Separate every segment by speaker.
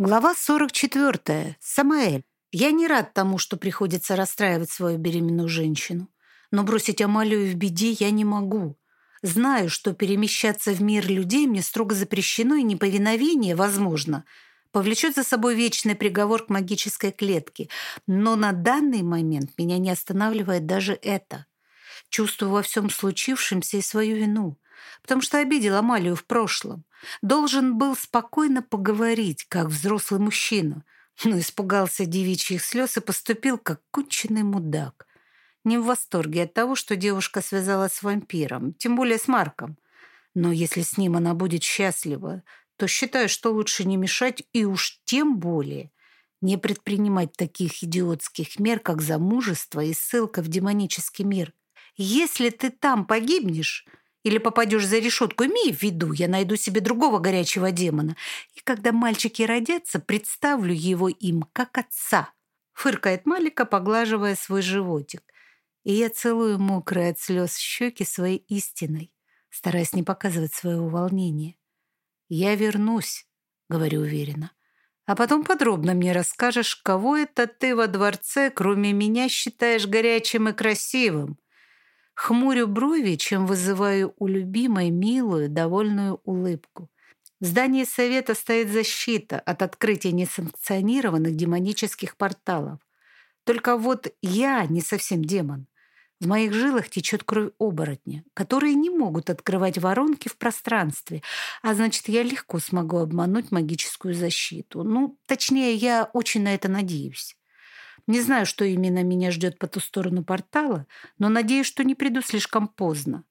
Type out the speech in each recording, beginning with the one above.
Speaker 1: Глава 44. Самаэль. Я не рад тому, что приходится расстраивать свою беременную женщину. Но бросить Амалию в беде я не могу. Знаю, что перемещаться в мир людей мне строго запрещено, и неповиновение, возможно, повлечет за собой вечный приговор к магической клетке. Но на данный момент меня не останавливает даже это. Чувствую во всем случившемся и свою вину, потому что обидел Амалию в прошлом. Должен был спокойно поговорить, как взрослый мужчина, но испугался девичьих слез и поступил, как конченый мудак. Не в восторге от того, что девушка связалась с вампиром, тем более с Марком. Но если с ним она будет счастлива, то считаю, что лучше не мешать и уж тем более не предпринимать таких идиотских мер, как замужество и ссылка в демонический мир. Если ты там погибнешь, или попадешь за решетку, имей в виду, я найду себе другого горячего демона. И когда мальчики родятся, представлю его им как отца. Фыркает Малика, поглаживая свой животик. И я целую мокрые от слез щеки своей истиной, стараясь не показывать своего волнения. «Я вернусь», — говорю уверенно. «А потом подробно мне расскажешь, кого это ты во дворце, кроме меня, считаешь горячим и красивым?» Хмурю брови, чем вызываю у любимой милую, довольную улыбку. В здании совета стоит защита от открытия несанкционированных демонических порталов. Только вот я не совсем демон. В моих жилах течет кровь оборотня, которые не могут открывать воронки в пространстве, а значит, я легко смогу обмануть магическую защиту. Ну, точнее, я очень на это надеюсь. Не знаю, что именно меня ждет по ту сторону портала, но надеюсь, что не приду слишком поздно.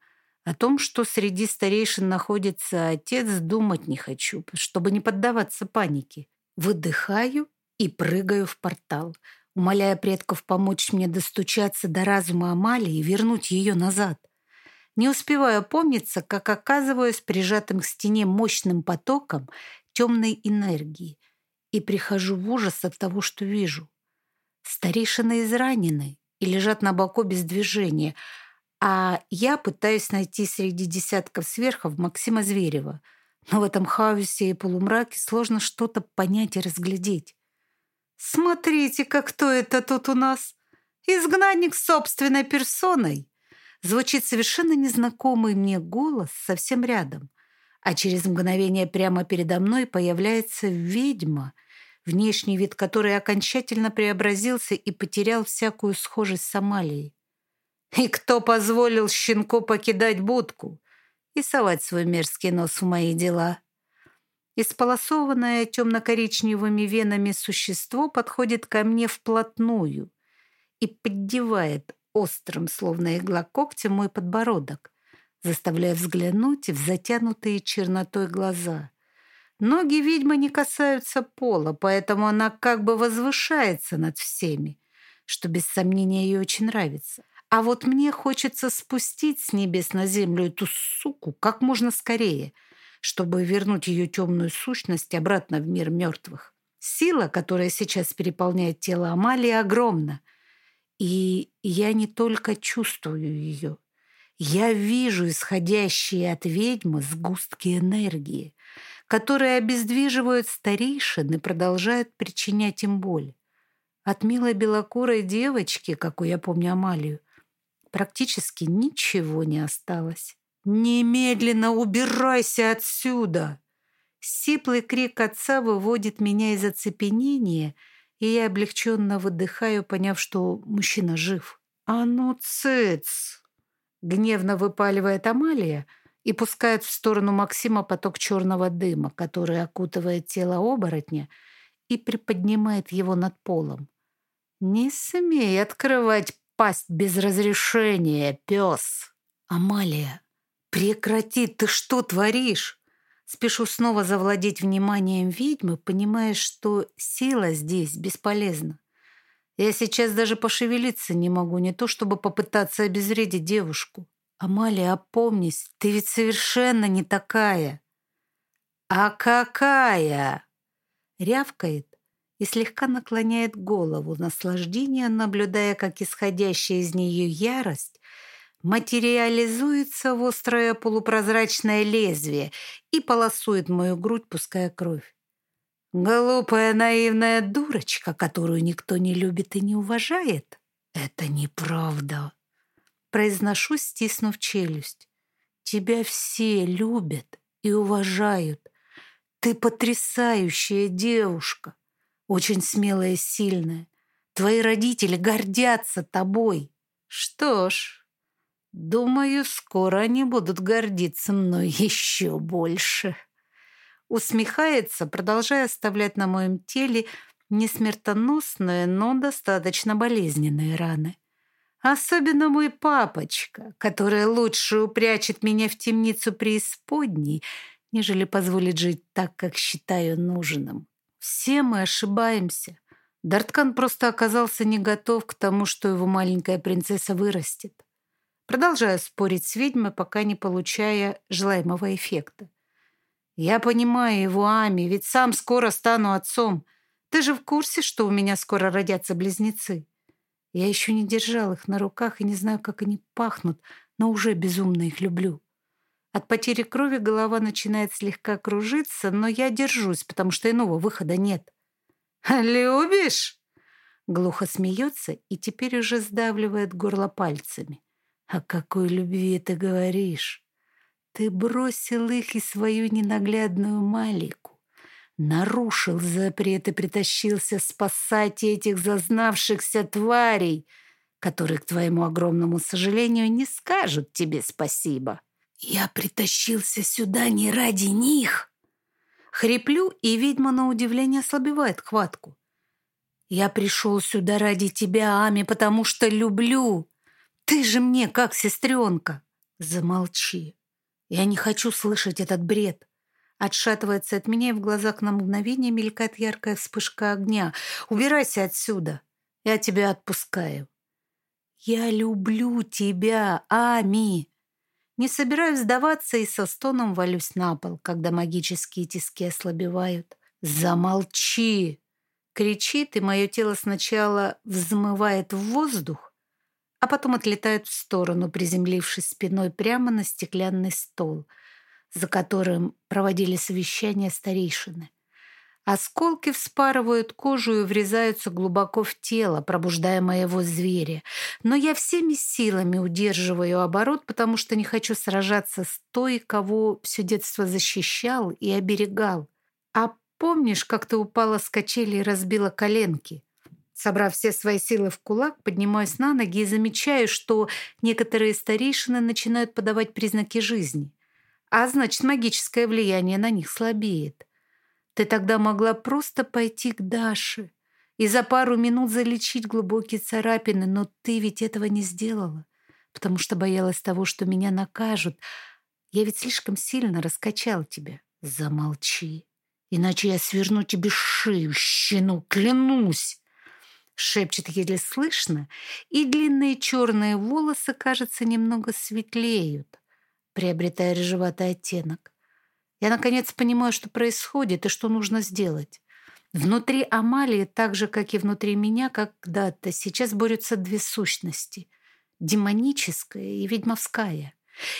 Speaker 1: О том, что среди старейшин находится отец, думать не хочу, чтобы не поддаваться панике. Выдыхаю и прыгаю в портал, умоляя предков помочь мне достучаться до разума Амалии и вернуть ее назад. Не успеваю помниться, как оказываюсь прижатым к стене мощным потоком темной энергии и прихожу в ужас от того, что вижу. Старейшины изранены и лежат на боку без движения, а я пытаюсь найти среди десятков сверхов Максима Зверева. Но в этом хаосе и полумраке сложно что-то понять и разглядеть. «Смотрите, как кто это тут у нас! Изгнанник собственной персоной!» Звучит совершенно незнакомый мне голос совсем рядом, а через мгновение прямо передо мной появляется ведьма — внешний вид которой окончательно преобразился и потерял всякую схожесть с Амалией. И кто позволил щенку покидать будку и совать свой мерзкий нос в мои дела? Исполосованное темно-коричневыми венами существо подходит ко мне вплотную и поддевает острым, словно игла когтем, мой подбородок, заставляя взглянуть в затянутые чернотой глаза. Ноги ведьмы не касаются пола, поэтому она как бы возвышается над всеми, что без сомнения ей очень нравится. А вот мне хочется спустить с небес на землю эту суку как можно скорее, чтобы вернуть ее темную сущность обратно в мир мертвых. Сила, которая сейчас переполняет тело Амалии, огромна. И я не только чувствую ее. Я вижу исходящие от ведьмы сгустки энергии которые обездвиживают старейшин и продолжают причинять им боль. От милой белокурой девочки, какую я помню Амалию, практически ничего не осталось. «Немедленно убирайся отсюда!» Сиплый крик отца выводит меня из оцепенения, и я облегченно выдыхаю, поняв, что мужчина жив. «А ну, цыц!» Гневно выпаливает Амалия, и пускает в сторону Максима поток черного дыма, который окутывает тело оборотня и приподнимает его над полом. «Не смей открывать пасть без разрешения, пес!» «Амалия, прекрати, ты что творишь?» Спешу снова завладеть вниманием ведьмы, понимая, что сила здесь бесполезна. Я сейчас даже пошевелиться не могу, не то чтобы попытаться обезвредить девушку. «Амалия, опомнись, ты ведь совершенно не такая!» «А какая?» Рявкает и слегка наклоняет голову, наслаждение, наблюдая, как исходящая из нее ярость материализуется в острое полупрозрачное лезвие и полосует мою грудь, пуская кровь. Глупая наивная дурочка, которую никто не любит и не уважает. Это неправда. Произношу, стиснув челюсть. Тебя все любят и уважают. Ты потрясающая девушка, очень смелая и сильная. Твои родители гордятся тобой. Что ж, думаю, скоро они будут гордиться мной еще больше. Усмехается, продолжая оставлять на моем теле не смертоносные, но достаточно болезненные раны. Особенно мой папочка, который лучше упрячет меня в темницу преисподней, нежели позволит жить так, как считаю нужным. Все мы ошибаемся. Дарткан просто оказался не готов к тому, что его маленькая принцесса вырастет. Продолжаю спорить с ведьмой, пока не получая желаемого эффекта. Я понимаю его, Ами, ведь сам скоро стану отцом. Ты же в курсе, что у меня скоро родятся близнецы? Я еще не держал их на руках и не знаю, как они пахнут, но уже безумно их люблю. От потери крови голова начинает слегка кружиться, но я держусь, потому что иного выхода нет. «Любишь?» Глухо смеется и теперь уже сдавливает горло пальцами. «О какой любви ты говоришь? Ты бросил их и свою ненаглядную Малику, нарушил запрет и притащился спасать этих зазнавшихся тварей, которые, к твоему огромному сожалению, не скажут тебе спасибо». «Я притащился сюда не ради них!» Хриплю, и ведьма на удивление ослабевает хватку. «Я пришел сюда ради тебя, Ами, потому что люблю. Ты же мне как сестренка!» «Замолчи. Я не хочу слышать этот бред». Отшатывается от меня, и в глазах на мгновение мелькает яркая вспышка огня. «Убирайся отсюда. Я тебя отпускаю». «Я люблю тебя, Ами!» Не собираюсь сдаваться и со стоном валюсь на пол, когда магические тиски ослабевают. «Замолчи!» Кричит, и мое тело сначала взмывает в воздух, а потом отлетает в сторону, приземлившись спиной прямо на стеклянный стол, за которым проводили совещание старейшины. Осколки вспарывают кожу и врезаются глубоко в тело, пробуждая моего зверя. Но я всеми силами удерживаю оборот, потому что не хочу сражаться с той, кого все детство защищал и оберегал. А помнишь, как ты упала с качели и разбила коленки? Собрав все свои силы в кулак, поднимаюсь на ноги и замечаю, что некоторые старейшины начинают подавать признаки жизни. А значит, магическое влияние на них слабеет. Ты тогда могла просто пойти к Даше и за пару минут залечить глубокие царапины, но ты ведь этого не сделала, потому что боялась того, что меня накажут. Я ведь слишком сильно раскачал тебя. Замолчи, иначе я сверну тебе шею, щену, клянусь. Шепчет еле слышно, и длинные черные волосы, кажется, немного светлеют, приобретая рыжеватый оттенок. Я, наконец, понимаю, что происходит и что нужно сделать. Внутри Амалии, так же, как и внутри меня, когда-то, сейчас борются две сущности – демоническая и ведьмовская.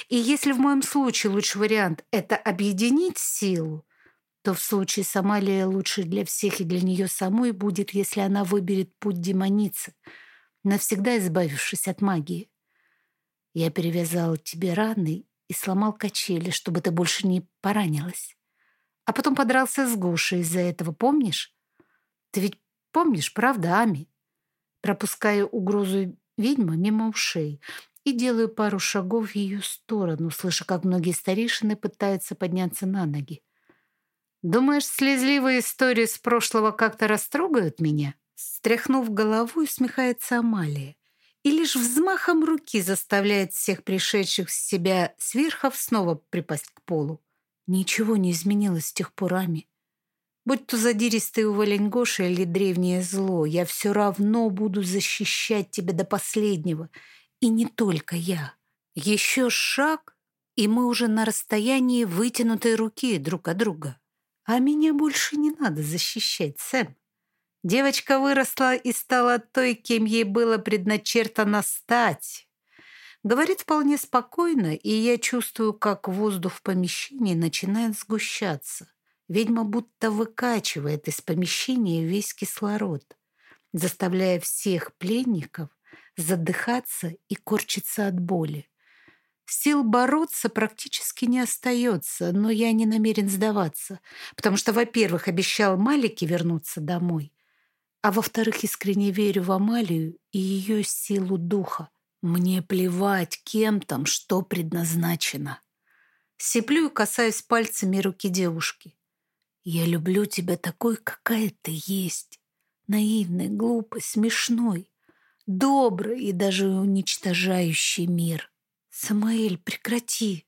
Speaker 1: И если в моем случае лучший вариант – это объединить силу, то в случае с Амалией лучше для всех и для нее самой будет, если она выберет путь демоницы, навсегда избавившись от магии. Я перевязала тебе раны и сломал качели, чтобы ты больше не поранилась. А потом подрался с Гошей из-за этого, помнишь? Ты ведь помнишь, правда, Ами? Пропускаю угрозу ведьмы мимо ушей и делаю пару шагов в ее сторону, слыша, как многие старейшины пытаются подняться на ноги. «Думаешь, слезливые истории с прошлого как-то растрогают меня?» Стряхнув головой, усмехается Амалия и лишь взмахом руки заставляет всех пришедших в себя сверхов снова припасть к полу. Ничего не изменилось с тех пор, Ами. Будь то задиристый уволень Гоши или древнее зло, я все равно буду защищать тебя до последнего. И не только я. Еще шаг, и мы уже на расстоянии вытянутой руки друг от друга. А меня больше не надо защищать, Сэм. Девочка выросла и стала той, кем ей было предначертано стать. Говорит вполне спокойно, и я чувствую, как воздух в помещении начинает сгущаться. Ведьма будто выкачивает из помещения весь кислород, заставляя всех пленников задыхаться и корчиться от боли. Сил бороться практически не остается, но я не намерен сдаваться, потому что, во-первых, обещал Малике вернуться домой, а во-вторых, искренне верю в Амалию и ее силу духа. Мне плевать, кем там что предназначено. Сиплю и касаюсь пальцами руки девушки. Я люблю тебя такой, какая ты есть. Наивной, глупой, смешной, добрый и даже уничтожающий мир. «Самаэль, прекрати!»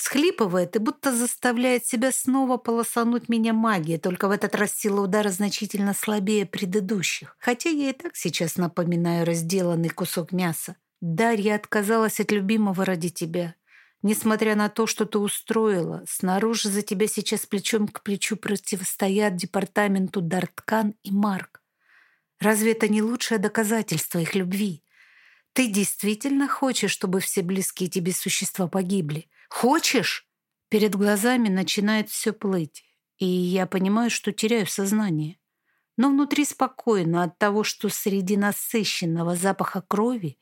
Speaker 1: Схлипывает и будто заставляет себя снова полосануть меня магией, только в этот раз сила удара значительно слабее предыдущих. Хотя я и так сейчас напоминаю разделанный кусок мяса. Дарья отказалась от любимого ради тебя. Несмотря на то, что ты устроила, снаружи за тебя сейчас плечом к плечу противостоят департаменту Дарткан и Марк. Разве это не лучшее доказательство их любви? Ты действительно хочешь, чтобы все близкие тебе существа погибли? Хочешь? Перед глазами начинает все плыть, и я понимаю, что теряю сознание. Но внутри спокойно от того, что среди насыщенного запаха крови,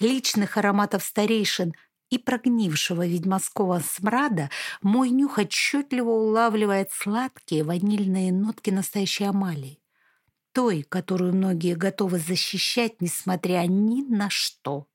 Speaker 1: личных ароматов старейшин и прогнившего ведьмовского смрада мой нюх отчетливо улавливает сладкие ванильные нотки настоящей Амалии той, которую многие готовы защищать, несмотря ни на что.